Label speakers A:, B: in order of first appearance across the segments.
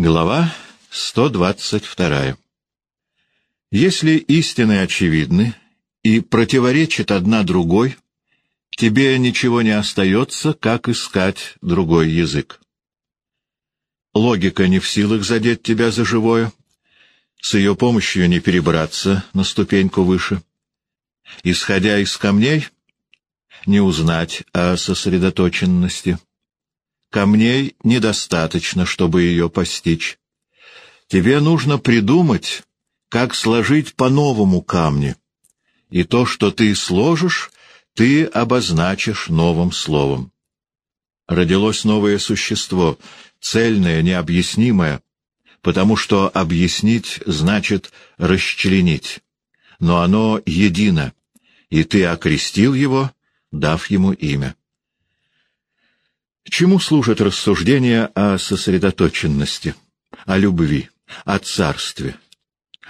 A: Глава 122. Если истины очевидны и противоречат одна другой, тебе ничего не остается, как искать другой язык. Логика не в силах задеть тебя за живое, с ее помощью не перебраться на ступеньку выше. Исходя из камней, не узнать о сосредоточенности. Камней недостаточно, чтобы ее постичь. Тебе нужно придумать, как сложить по-новому камни. И то, что ты сложишь, ты обозначишь новым словом. Родилось новое существо, цельное, необъяснимое, потому что объяснить значит расчленить. Но оно едино, и ты окрестил его, дав ему имя. Чему служат рассуждения о сосредоточенности, о любви, о царстве?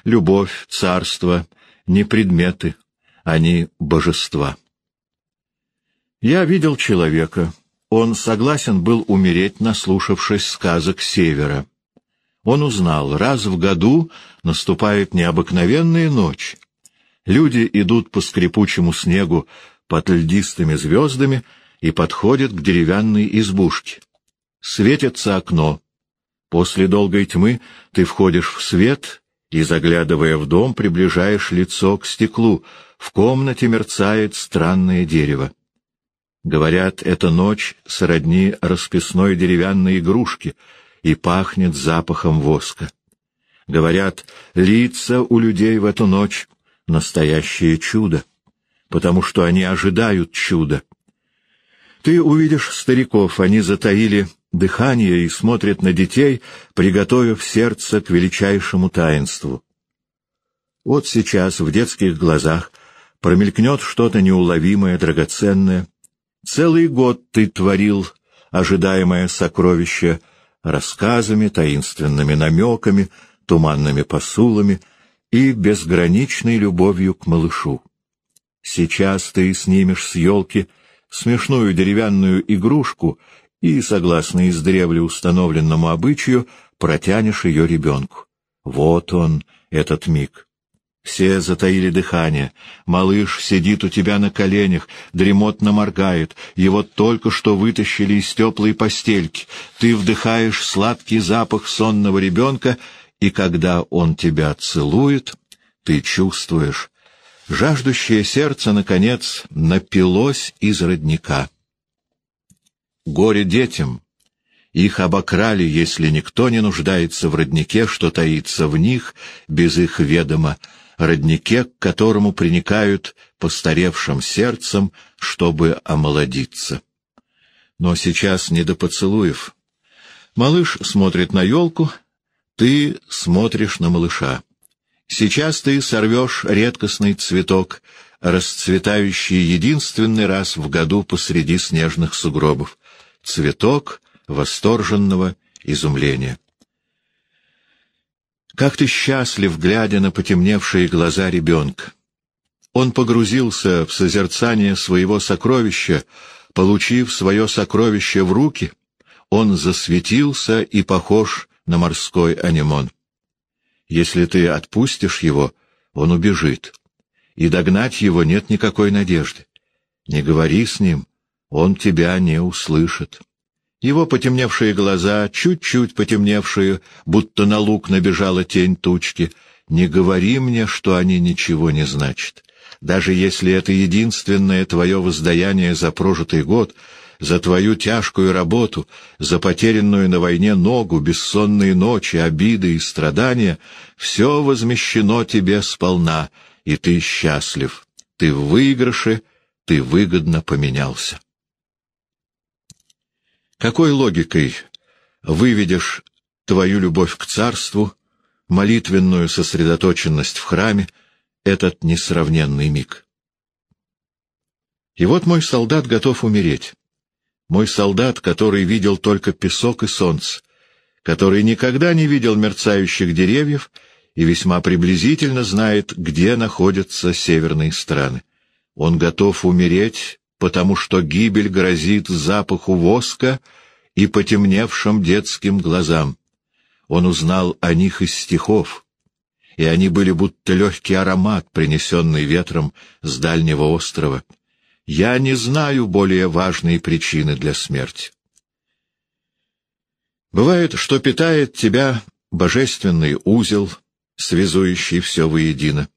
A: Любовь, царство — не предметы, они — божества. Я видел человека. Он согласен был умереть, наслушавшись сказок Севера. Он узнал, раз в году наступает необыкновенная ночь. Люди идут по скрипучему снегу под льдистыми звездами — и подходит к деревянной избушке. Светится окно. После долгой тьмы ты входишь в свет и, заглядывая в дом, приближаешь лицо к стеклу. В комнате мерцает странное дерево. Говорят, эта ночь сродни расписной деревянной игрушке и пахнет запахом воска. Говорят, лица у людей в эту ночь — настоящее чудо, потому что они ожидают чуда. Ты увидишь стариков, они затаили дыхание и смотрят на детей, приготовив сердце к величайшему таинству. Вот сейчас в детских глазах промелькнет что-то неуловимое, драгоценное. Целый год ты творил ожидаемое сокровище рассказами, таинственными намеками, туманными посулами и безграничной любовью к малышу. Сейчас ты снимешь с елки смешную деревянную игрушку и, согласно издревле установленному обычаю, протянешь ее ребенку. Вот он, этот миг. Все затаили дыхание. Малыш сидит у тебя на коленях, дремотно моргает. Его только что вытащили из теплой постельки. Ты вдыхаешь сладкий запах сонного ребенка, и когда он тебя целует, ты чувствуешь, Жаждущее сердце, наконец, напилось из родника. Горе детям! Их обокрали, если никто не нуждается в роднике, что таится в них, без их ведома, роднике, к которому приникают постаревшим сердцем, чтобы омолодиться. Но сейчас не до поцелуев. Малыш смотрит на елку, ты смотришь на малыша. Сейчас ты сорвешь редкостный цветок, расцветающий единственный раз в году посреди снежных сугробов. Цветок восторженного изумления. Как ты счастлив, глядя на потемневшие глаза ребенка. Он погрузился в созерцание своего сокровища, получив свое сокровище в руки, он засветился и похож на морской анимон. Если ты отпустишь его, он убежит. И догнать его нет никакой надежды. Не говори с ним, он тебя не услышит. Его потемневшие глаза, чуть-чуть потемневшие, будто на лук набежала тень тучки. Не говори мне, что они ничего не значат. Даже если это единственное твое воздаяние за прожитый год — за твою тяжкую работу, за потерянную на войне ногу, бессонные ночи, обиды и страдания, все возмещено тебе сполна, и ты счастлив. Ты в выигрыше, ты выгодно поменялся. Какой логикой выведешь твою любовь к царству, молитвенную сосредоточенность в храме, этот несравненный миг? И вот мой солдат готов умереть. Мой солдат, который видел только песок и солнце, который никогда не видел мерцающих деревьев и весьма приблизительно знает, где находятся северные страны. Он готов умереть, потому что гибель грозит запаху воска и потемневшим детским глазам. Он узнал о них из стихов, и они были будто легкий аромат, принесенный ветром с дальнего острова. Я не знаю более важной причины для смерти. Бывает, что питает тебя божественный узел, связующий все воедино.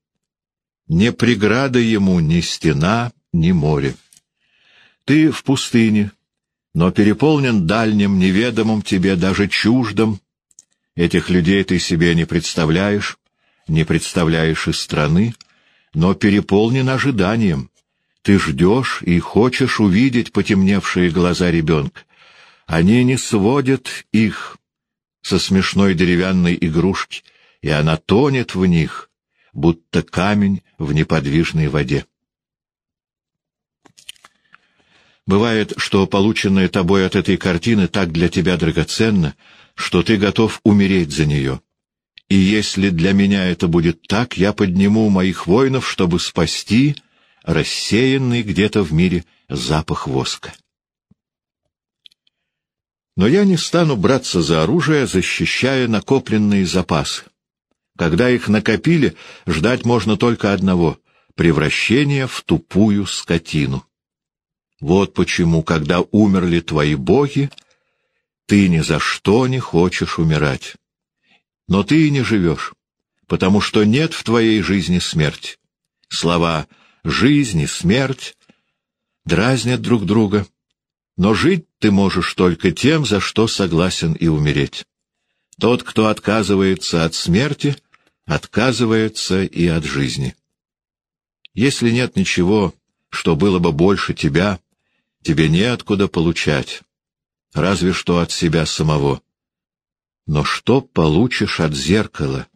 A: Не преграда ему ни стена, ни море. Ты в пустыне, но переполнен дальним, неведомым тебе, даже чуждым. Этих людей ты себе не представляешь, не представляешь из страны, но переполнен ожиданием. Ты ждешь и хочешь увидеть потемневшие глаза ребенка. Они не сводят их со смешной деревянной игрушки, и она тонет в них, будто камень в неподвижной воде. Бывает, что полученное тобой от этой картины так для тебя драгоценно, что ты готов умереть за нее. И если для меня это будет так, я подниму моих воинов, чтобы спасти рассеянный где-то в мире запах воска. Но я не стану браться за оружие, защищая накопленные запасы. Когда их накопили, ждать можно только одного — превращения в тупую скотину. Вот почему, когда умерли твои боги, ты ни за что не хочешь умирать. Но ты и не живешь, потому что нет в твоей жизни смерти. Слова «жизнь» и «смерть» дразнят друг друга, но жить ты можешь только тем, за что согласен и умереть. Тот, кто отказывается от смерти, отказывается и от жизни. Если нет ничего, что было бы больше тебя, тебе неоткуда получать, разве что от себя самого. Но что получишь от зеркала?